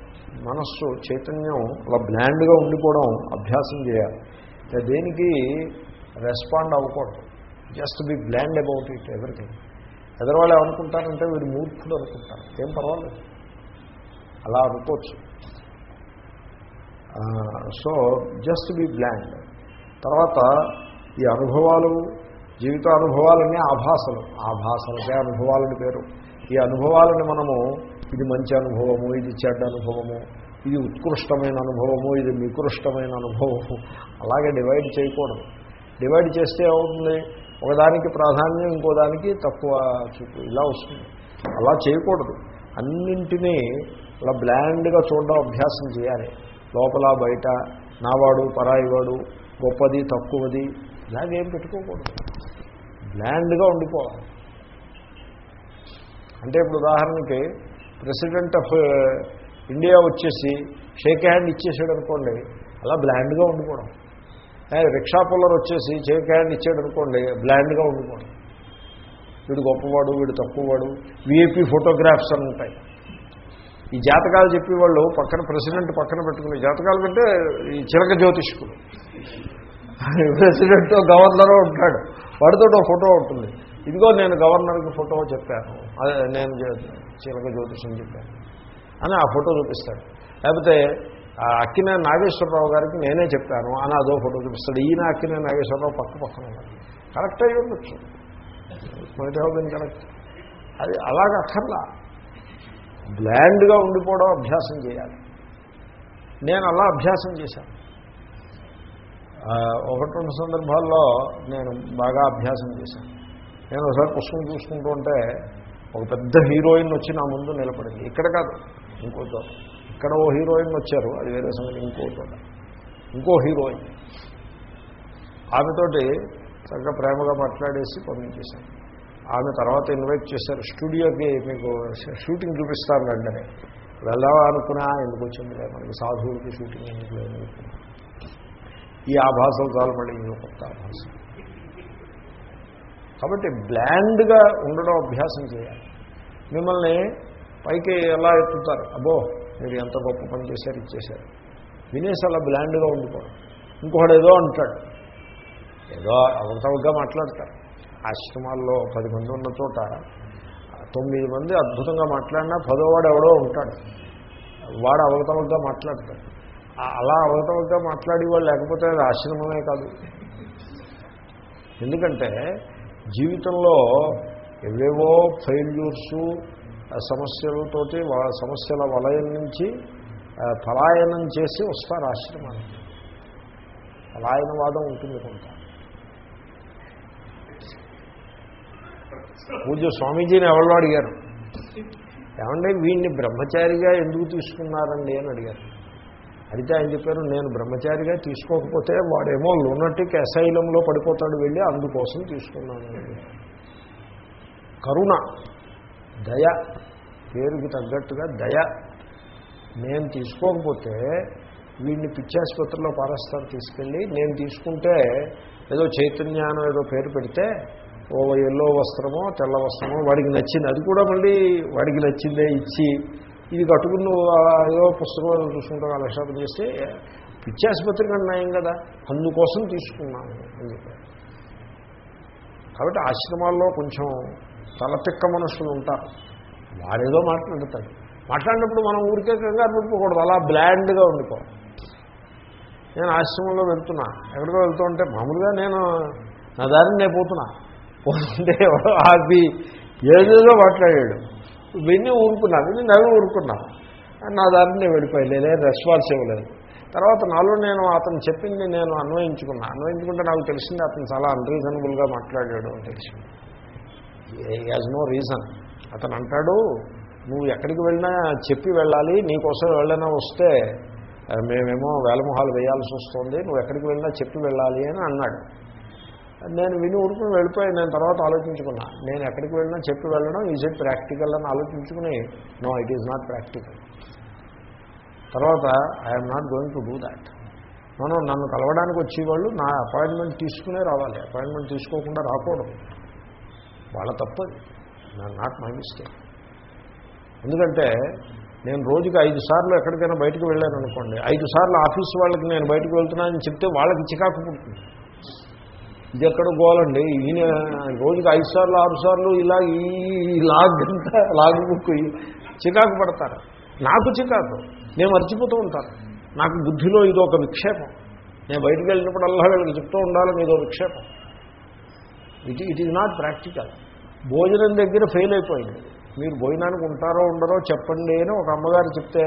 మనస్సు చైతన్యం అలా బ్లాండ్గా ఉండిపోవడం అభ్యాసం చేయాలి. దేనికి రెస్పాండ్ అవ్వకూడదు. Just be bland about it everything. ఎదరవాళ్ళు ఏమనుకుంటారంటే వీడు మూర్ఖుడు అనుకుంటారు. ఏం పర్వాలేదు. అలా అనుకోవచ్చు. So just be bland. తర్వాత ఈ అనుభవాలు జీవిత అనుభవాలన్నీ ఆభాసలు. ఆభాసలకే అనుభవాలని పేరు. ఈ అనుభవాలను మనము ఇది మంచి అనుభవము ఇది చెడ్డ అనుభవము ఇది ఉత్కృష్టమైన అనుభవము ఇది నికృష్టమైన అనుభవము అలాగే డివైడ్ చేయకూడదు. డివైడ్ చేస్తే ఏమవుతుంది? ఒకదానికి ప్రాధాన్యం ఇంకో దానికి తక్కువ చూపు ఇలా వస్తుంది. అలా చేయకూడదు. అన్నింటినీ అలా బ్లాండ్గా చూడడం అభ్యాసం చేయాలి. లోపల బయట నావాడు పరాయివాడు గొప్పది తక్కువది ఇలాగేం పెట్టుకోకూడదు. బ్లాండ్గా ఉండిపోవాలి. అంటే ఇప్పుడు ఉదాహరణకి ప్రెసిడెంట్ ఆఫ్ ఇండియా వచ్చేసి షేక్ హ్యాండ్ ఇచ్చేసాడు అనుకోండి అలా బ్లాండ్గా ఉండిపోవడం. రిక్షా పుల్లర్ వచ్చేసి షేక్ హ్యాండ్ ఇచ్చాడు అనుకోండి బ్లాండ్గా ఉండిపోవడం. వీడు గొప్పవాడు వీడు తక్కువవాడు విఐపి ఫోటోగ్రాఫ్స్ అని ఉంటాయి. ఈ జాతకాలు చెప్పేవాళ్ళు పక్కన ప్రెసిడెంట్ పక్కన పెట్టుకునే జాతకాలు కంటే ఈ చిలక జ్యోతిష్కుడు. ప్రెసిడెంట్ గవర్నరో ఉంటాడు వాడితో ఒక ఫోటో ఉంటుంది. ఇదిగో నేను గవర్నర్కి ఫోటో చెప్పాను. అదే నేను చీలక జ్యోతిషం చెప్పాను. అని ఆ ఫోటో చూపిస్తాడు. లేకపోతే ఆ అక్కినే నాగేశ్వరరావు గారికి నేనే చెప్పాను. అని అదో ఫోటో చూపిస్తాడు. ఈయన అక్కినే నాగేశ్వరరావు పక్క పక్కన కరెక్ట్ అయ్యి ఉండొచ్చు. మైట్ హ్యావ్ బిన్ కరెక్ట్ అది అలాగ అక్కర్లా. బ్లాండ్గా ఉండిపోవడం అభ్యాసం చేయాలి. నేను అలా అభ్యాసం చేశాను. ఒకటి రెండు సందర్భాల్లో నేను బాగా అభ్యాసం చేశాను. నేను ఒకసారి పుస్తకం చూసుకుంటూ ఉంటే ఒక పెద్ద హీరోయిన్ వచ్చి నా ముందు నిలబడింది. ఇక్కడ కాదు ఇంకో చోట. ఇక్కడ ఓ హీరోయిన్ వచ్చారు అది వేరే సంగతి ఇంకో చోట. ఇంకో హీరోయిన్. ఆమెతోటి చక్కగా ప్రేమగా మాట్లాడేసి పంపించేశాను ఆమె తర్వాత ఇన్వైట్ చేశారు. స్టూడియోకి మీకు షూటింగ్ చూపిస్తారు వెంటనే. వెళ్దామా అనుకున్నా ఎందుకు వచ్చింది మనకి సాధువులకి షూటింగ్ ఎందుకు లేదు ఈ ఆభాసం చాలు మళ్ళీ ఇంకో కొత్త ఆభాసం కాబట్టి బ్లాండ్గా ఉండడం అభ్యాసం చేయాలి. మిమ్మల్ని పైకి ఎలా ఎత్తుతారు? అబ్బో మీరు ఎంత గొప్ప పని చేశారు ఇచ్చేశారు. వినేసి అలా బ్లాండ్గా ఉండిపోవడం. ఇంకొకడు ఏదో అంటాడు. ఏదో అవతవగా మాట్లాడతారు. ఆశ్రమాల్లో పది మంది ఉన్న చోట తొమ్మిది మంది అద్భుతంగా మాట్లాడినా పదోవాడు ఎవడో ఉంటాడు. వాడు అవతవగా మాట్లాడతాడు. అలా అవతవగా మాట్లాడేవాడు లేకపోతే అది ఆశ్రమమే కాదు. ఎందుకంటే జీవితంలో ఎవేవో ఫెయిల్యూర్సు సమస్యలతోటి సమస్యల వలయం నుంచి పలాయనం చేసి వస్తారు ఆశ్రమానికి. పలాయనవాదం ఉంటుంది కొంత. పూజ స్వామీజీని ఎవరో అడిగారు. ఏమంటే వీడిని బ్రహ్మచారిగా ఎందుకు తీసుకున్నారండి అని అడిగారు. అయితే ఆయన చెప్పారు నేను బ్రహ్మచారిగా తీసుకోకపోతే వాడేమో లునటిక్ అసైలంలో పడిపోతాడు వెళ్ళి అందుకోసం తీసుకున్నాను. కరుణ దయ పేరుకి తగ్గట్టుగా దయ. నేను తీసుకోకపోతే వీడిని పిచ్చాసుపత్రిలో పారస్తాను తీసుకెళ్ళి నేను తీసుకుంటే ఏదో చైతన్యానం ఏదో పేరు పెడితే ఓ ఎల్లో వస్త్రమో తెల్ల వస్త్రమో వాడికి నచ్చింది. అది కూడా మళ్ళీ వాడికి నచ్చిందే ఇచ్చి ఇది కట్టుకుని ఏదో పుస్తకం చూసుకుంటా లక్షాపం చేస్తే పిచ్చాసుపత్రి కన్నా కదా అందుకోసం తీసుకున్నాను అని చెప్పారు. కాబట్టి ఆశ్రమాల్లో కొంచెం తలతిక్క మనుషులు ఉంటారు. వారేదో మాట్లాడతారు. మాట్లాడినప్పుడు మనం ఊరికే కంగారు పెట్టుకోకూడదు అలా బ్లాండ్గా ఉండిపోవాలి నేను ఆశ్రమంలో వెళ్తున్నా. ఎక్కడికో వెళ్తూ ఉంటే మామూలుగా నేను నా దారిని నేను పోతున్నా. పోతుంటే ఆపి ఏదేదో మాట్లాడాడు. విని ఊరుకున్నాను విని నవ్వి ఊరుకున్నా నా దారిని నేను వెళ్ళిపోయలేదు రెస్పాన్స్ ఇవ్వలేదు. తర్వాత నాలో నేను అతను చెప్పింది నేను అన్వయించుకున్నా. అన్వయించుకుంటే నాకు తెలిసింది అతను చాలా అన్రీజనబుల్గా మాట్లాడాడు అని తెలిసింది. యాజ్ నో రీజన్ అతను అంటాడు నువ్వు ఎక్కడికి వెళ్ళినా చెప్పి వెళ్ళాలి నీకోసం వెళ్ళినా వస్తే మేమేమో వేలమొహాలు వేయాల్సి వస్తుంది నువ్వు ఎక్కడికి వెళ్ళినా చెప్పి వెళ్ళాలి అని అన్నాడు. నేను విని ఊరుకుని వెళ్ళిపోయి నేను తర్వాత ఆలోచించుకున్నా. నేను ఎక్కడికి వెళ్ళినా చెప్పి వెళ్ళడం ఈజ్ ఇట్ ప్రాక్టికల్ అని ఆలోచించుకుని no it is not practical తర్వాత I'm not going to do that మనం నన్ను కలవడానికి వచ్చేవాళ్ళు నా అపాయింట్మెంట్ తీసుకునే రావాలి. అపాయింట్మెంట్ తీసుకోకుండా రాకూడదు. వాళ్ళ తప్పది నాట్ మై మిస్టేక్ ఎందుకంటే నేను రోజుకి ఐదు సార్లు ఎక్కడికైనా బయటకు వెళ్ళాను అనుకోండి ఐదు సార్లు ఆఫీస్ వాళ్ళకి నేను బయటకు వెళ్తున్నానని చెప్తే వాళ్ళకి చికాకు పుడుతుంది. ఇది ఎక్కడ గోలండి. ఈయన రోజుకి ఐదు సార్లు ఆరు సార్లు ఇలా ఈ లాగ్ అంతా లాగ్ బుక్ చికాకు పడతారు. నాకు చికాకు. నేను మర్చిపోతూ ఉంటాను. నాకు బుద్ధిలో ఇది ఒక విక్షేపం. నేను బయటకు వెళ్ళినప్పుడు అల్లా వీళ్ళకి చెప్తూ ఉండాలని ఇదో విక్షేపం. It it is not practical భోజనం దగ్గర ఫెయిల్ అయిపోయింది. మీరు భోజనానికి ఉంటారో ఉండరో చెప్పండి అని ఒక అమ్మగారు చెప్తే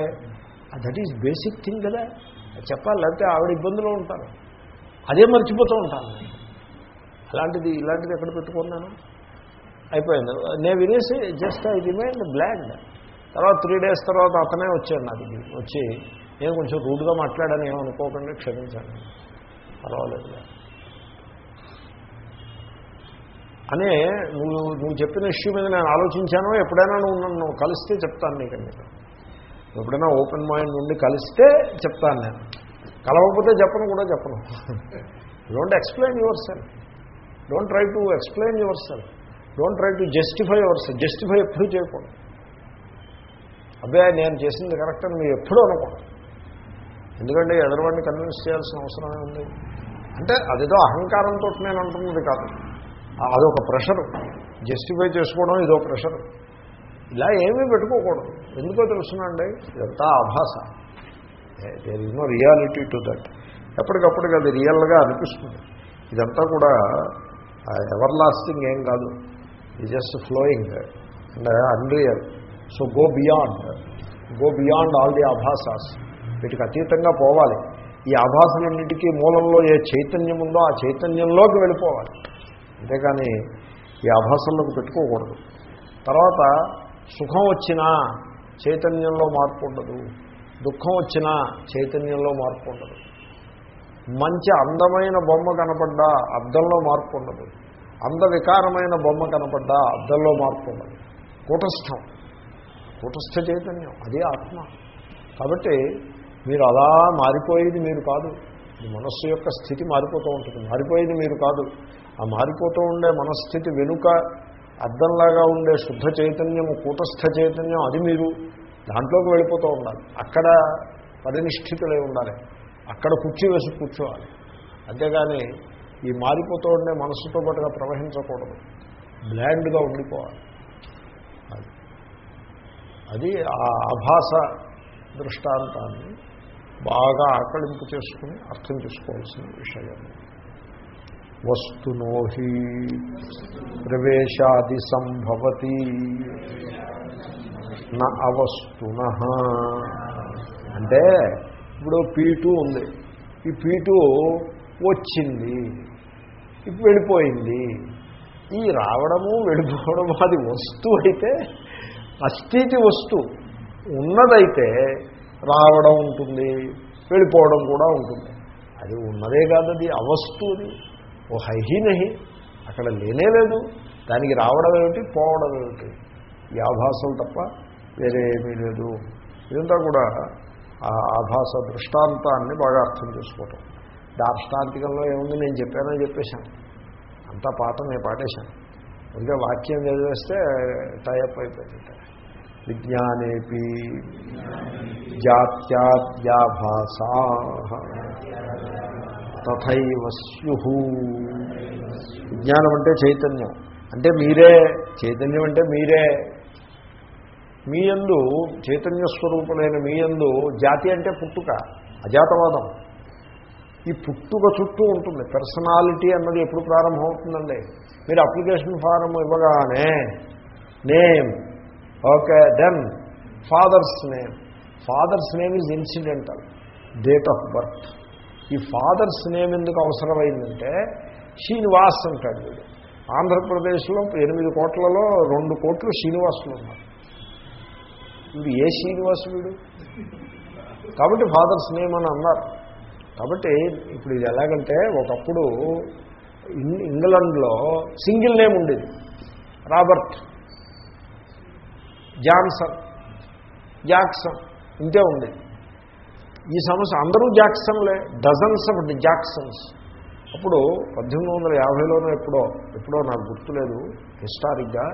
దట్ ఈజ్ బేసిక్ థింగ్ కదా. చెప్పాలి లేకపోతే ఆవిడ ఇబ్బందులో ఉంటారు. అదే మర్చిపోతూ ఉంటాను నేను. అలాంటిది ఇలాంటిది ఎక్కడ పెట్టుకున్నాను? అయిపోయింది. నేను వినేసి జస్ట్ ఐ రిమైండ్ బ్లాండ్ తర్వాత త్రీ డేస్ తర్వాత అతనే వచ్చాడు నాకు వచ్చి నేను కొంచెం రూడ్గా మాట్లాడాను ఏమనుకోకుండా క్షమించాను. పర్వాలేదు. అనే నువ్వు నువ్వు చెప్పిన ఇష్యూ మీద నేను ఆలోచించాను ఎప్పుడైనా నువ్వు నన్ను కలిస్తే చెప్తాను నీకు నీకు ఎప్పుడైనా ఓపెన్ మైండ్ నుండి కలిస్తే చెప్తాను నేను. కలవకపోతే చెప్పను కూడా చెప్పను. Don't explain yourself don't try to explain yourself don't try to justify yourself justify ఎప్పుడు చేయకూడదు. అబ్బాయి నేను చేసింది కరెక్ట్ అని మీరు ఎప్పుడూ అనకూడదు ఎందుకంటే ఎదరవాడిని కన్విన్స్ చేయాల్సిన అవసరమే ఉంది అంటే అదేదో అహంకారంతో నేను అంటున్నది కాదు. అదొక ప్రెషర్ జస్టిఫై చేసుకోవడం ఇదో ప్రెషర్ ఇలా ఏమీ పెట్టుకోకూడదు. ఎందుకో తెలుసునండి ఇదంతా ఆభాస there is no reality to that ఎప్పటికప్పటికి అది రియల్గా అనిపిస్తుంది. ఇదంతా కూడా ఎవర్ లాస్టింగ్ ఏం కాదు. ఈ just flowing and unreal so go beyond go beyond all the ఆభాసాస్ వీటికి అతీతంగా పోవాలి. ఈ ఆభాసలన్నిటికీ మూలంలో ఏ చైతన్యం ఉందో ఆ చైతన్యంలోకి వెళ్ళిపోవాలి. అంతేకాని ఈ ఆభాసంలోకి పెట్టుకోకూడదు. తర్వాత సుఖం వచ్చినా చైతన్యంలో మార్పు ఉండదు. దుఃఖం వచ్చినా చైతన్యంలో మార్పు ఉండదు. మంచి అందమైన బొమ్మ కనపడ్డా అద్దంలో మార్పు ఉండదు. అందవికారమైన బొమ్మ కనపడ్డా అద్దంలో మార్పు ఉండదు. కూటస్థం. కూటస్థ చైతన్యం. అదే ఆత్మ. కాబట్టి మీరు అలా మారిపోయేది మీరు కాదు. మీ మనస్సు యొక్క స్థితి మారిపోతూ ఉంటుంది. మారిపోయేది మీరు కాదు. ఆ మారిపోతూ ఉండే మనస్థితి వెనుక అద్దంలాగా ఉండే శుద్ధ చైతన్యం కూటస్థ చైతన్యం అది మీరు దాంట్లోకి వెళ్ళిపోతూ ఉండాలి. అక్కడ పరినిష్ఠితులై ఉండాలి. అక్కడ కుర్చీ వేసి కూర్చోవాలి. అంతేగాని ఈ మారిపోతూ ఉండే మనస్సుతో పాటుగా ప్రవహించకూడదు. బ్లాండ్గా ఉండిపోవాలి. అది. అది ఆ ఆభాస దృష్టాంతాన్ని బాగా ఆకలింపు చేసుకుని అర్థం చేసుకోవాల్సిన విషయం. వస్తునో హి ప్రవేశాది సంభవతి. నా అవస్తున. అంటే ఇప్పుడు పీ ఉంది. ఈ పీ వచ్చింది. ఇప్పుడు వెళ్ళిపోయింది. ఈ రావడము వెళ్ళిపోవడము అది వస్తువు అయితే అస్థితి వస్తువు. ఉన్నదైతే రావడం ఉంటుంది వెళ్ళిపోవడం కూడా ఉంటుంది. అది ఉన్నదే కాదు అది అవస్తుది ఓ హైహీనహి అక్కడ లేనే లేదు. దానికి రావడం ఏమిటి? పోవడం ఏమిటి? ఈ ఆభాసం తప్ప వేరే ఏమీ లేదు. ఇదంతా కూడా ఆ ఆభాస దృష్టాంతాన్ని బాగా అర్థం చేసుకోవటం. దార్ష్టాంతికంలో ఏముంది? నేను చెప్పానని చెప్పేశాను. అంతా పాట నేను పాటేశాను ఇంకా వాక్యం చదివేస్తే టైప్ అయిపోయింది విజ్ఞానేపి జాత్యాద్యాభాసా తథైవ స్యు విజ్ఞానం అంటే చైతన్యం. అంటే మీరే చైతన్యం అంటే మీరే. మీ యందు చైతన్య స్వరూపులైన మీ యందు జాతి అంటే పుట్టుక అజాతవాదం. ఈ పుట్టుక చుట్టూ ఉంటుంది. పర్సనాలిటీ అన్నది ఎప్పుడు ప్రారంభమవుతుందండి. మీరు అప్లికేషన్ ఫారం ఇవ్వగానే name okay then father's name. Father's name is incidental. Date of birth. ఈ ఫాదర్స్ నేమ్ ఎందుకు అవసరమైందంటే శ్రీనివాస్ అంటాడు వీడు. ఆంధ్రప్రదేశ్లో ఎనిమిది కోట్లలో రెండు కోట్లు శ్రీనివాసులు ఉన్నారు. వీడు ఏ శ్రీనివాస్ వీడు కాబట్టి ఫాదర్స్ నేమ్ అని అన్నారు. కాబట్టి ఇప్పుడు ఇది ఎలాగంటే ఒకప్పుడు ఇం- ఇంగ్లండ్లో సింగిల్ నేమ్ ఉండేది. రాబర్ట్ జాన్సన్ జాక్సన్ ఇంతే ఉంది ఈ సమస్య అందరూ జాక్సన్లే డజన్స్ ఆఫ్ జాక్సన్స్. అప్పుడు పద్దెనిమిది వందల యాభైలోనో ఎప్పుడో ఎప్పుడో నాకు గుర్తులేదు హిస్టారిక్గా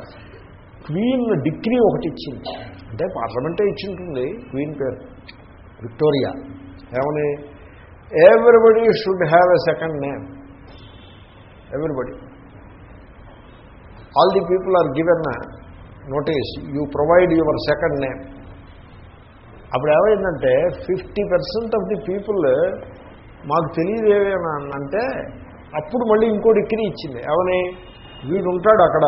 క్వీన్ డిగ్రీ ఒకటి ఇచ్చింది. అంటే పార్లమెంటే ఇచ్చింటుంది క్వీన్ పేరు. విక్టోరియా. ఏమని? Everybody should have a second name everybody all the people are given notice you provide your second name అప్పుడు ఏమైందంటే fifty percent of the people మాకు తెలియదు ఏమైనా అంటే అప్పుడు మళ్ళీ ఇంకో డిగ్రీ ఇచ్చింది. ఏమని? వీడు ఉంటాడు అక్కడ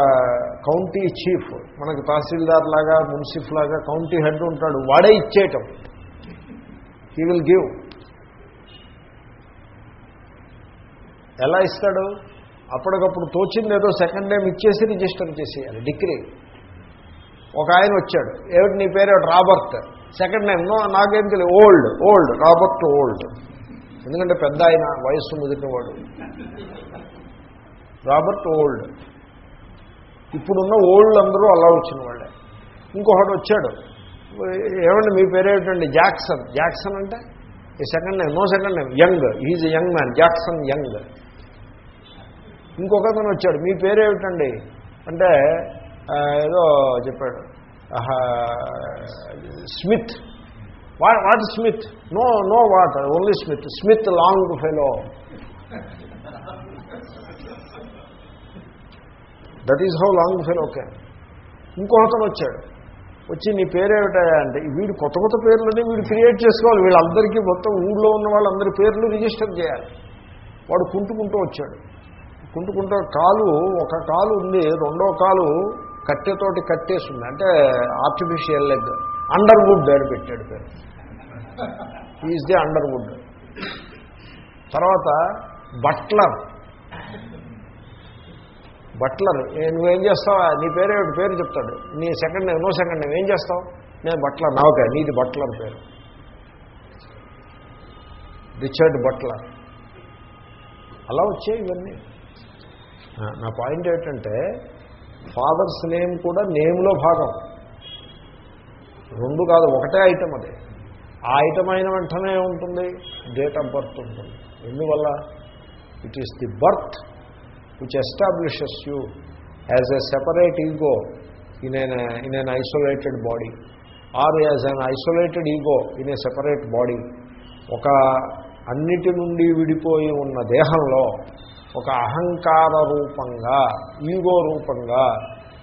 కౌంటీ చీఫ్. మనకు తహసీల్దార్ లాగా మున్సిఫ్ లాగా కౌంటీ హెడ్ ఉంటాడు. వాడే ఇచ్చేయటం. హీ విల్ గివ్ ఎలా ఇస్తాడు? అప్పటికప్పుడు తోచింది ఏదో సెకండ్ టైం ఇచ్చేసి రిజిస్టర్ చేసేయాలి. డిగ్రీ ఒక ఆయన వచ్చాడు. ఏమిటి నీ పేరు? రాబర్ట్. సెకండ్ టైం నాకేం తెలియదు ఓల్డ్ ఓల్డ్ రాబర్ట్ ఓల్డ్ ఎందుకంటే పెద్ద ఆయన వయస్సు ముదిరినవాడు. Robert old. ఇప్పుడున్న ఓల్డ్ అందరూ అలా వచ్చిన వాళ్ళే. ఇంకొకటి వచ్చాడు. ఏమండి మీ పేరేమిటండి? జాక్సన్. జాక్సన్ అంటే? ఈ second name? No second name. Young. Is young man Jackson young. ఇంకొక అతను వచ్చాడు. మీ పేరేమిటండి? అంటే ఏదో చెప్పాడు. స్మిత్. వా- what Smith? No no what. Only Smith. Smith long fellow. That is how long fellow okay ఇంకొకతను వచ్చాడు. వచ్చి నీ పేరేమిటాయా అంటే వీడు కొత్త కొత్త పేర్లని వీడు క్రియేట్ చేసుకోవాలి. వీళ్ళందరికీ మొత్తం ఊళ్ళో ఉన్న వాళ్ళందరి పేర్లు రిజిస్టర్ చేయాలి. వాడు కుంటుకుంటూ వచ్చాడు. కుంటుకుంటూ కాలు ఒక కాలు ఉంది రెండో కాలు కట్టెతోటి కట్టేసి ఉంది అంటే ఆర్టిఫిషియల్ లెగ్ అండర్ వుడ్ పెట్టాడు పేరు. ఈజ్ ది అండర్ వుడ్ తర్వాత బట్లర్ బట్లర్ నువ్వేం చేస్తావా? నీ పేరు పేరు చెప్తాడు. నీ సెకండ్ నో సెకండ్ నేను ఏం చేస్తావు? నేను బట్లర్ నా ఓకే నీది బట్లర్ పేరు. Richard Butler. అలా వచ్చాయి ఇవన్నీ. నా- నా పాయింట్ ఏంటంటే ఫాదర్స్ నేమ్ కూడా నేమ్లో భాగం. రెండు కాదు ఒకటే ఐటమ్ అది. ఆ ఐటమ్ అయిన వెంటనే ఉంటుంది డేట్ ఆఫ్ బర్త్ ఉంటుంది. ఎందువల్ల? It is the birth which establishes you as a separate ego in an in an isolated body or as an isolated ego in a separate body ఒక అన్నిటి నుండి విడిపోయి ఉన్న దేహంలో ఒక అహంకార రూపంగా ఈగో రూపంగా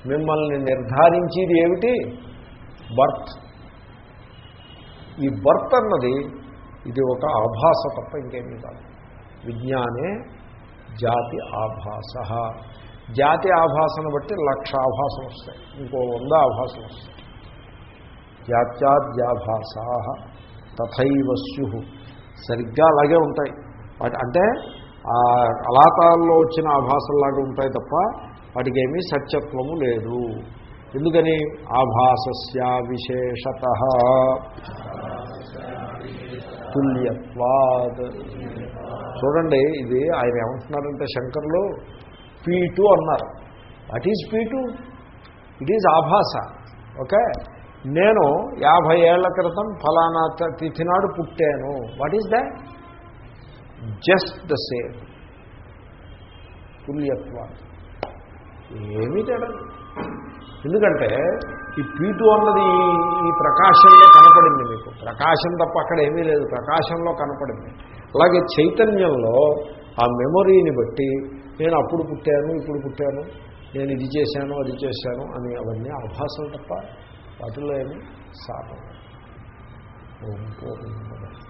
మిమ్మల్ని నిర్ధారించేది ఏమిటి? బర్త్. ఈ బర్త్ అన్నది ఇది ఒక ఆభాస తప్ప ఇంకేమీ కాదు. విజ్ఞానే జాతి ఆభాస. జాతి ఆభాసను బట్టి లక్ష ఆభాసం వస్తాయి. ఇంకో వంద ఆభాసం వస్తాయి. జాత్యాద్యాభాసా తథైవ స్యు సరిగ్గా అలాగే ఉంటాయి. అంటే ఆ కళాకారుల్లో వచ్చిన ఆభాసంలాగా ఉంటాయి తప్ప వాటికి ఏమీ సత్యత్వము లేదు. ఎందుకని? ఆభాసస్య విశేషత. తుల్యత్వాద్ చూడండి ఇది ఆయన ఏమంటున్నారంటే శంకర్లు పీ టూ అన్నారు. What is P two it is ఆభాస okay నేను యాభై ఏళ్ళ క్రితం ఫలానా త- తిథి నాడు పుట్టాను. What is that just the same తుల్యత్వ ఏమీ తేడా. ఎందుకంటే ఈ పీటు అన్నది ఈ- ఈ ప్రకాశంలో కనపడింది మీకు. ప్రకాశం తప్ప అక్కడ ఏమీ లేదు. ప్రకాశంలో కనపడింది. అలాగే చైతన్యంలో ఆ మెమొరీని బట్టి నేను అప్పుడు పుట్టాను ఇప్పుడు పుట్టాను నేను ఇది చేశాను అది చేశాను అని అవన్నీ ఆభాసం తప్ప వాటిలో ఏమి సాధన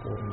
పూర్ణ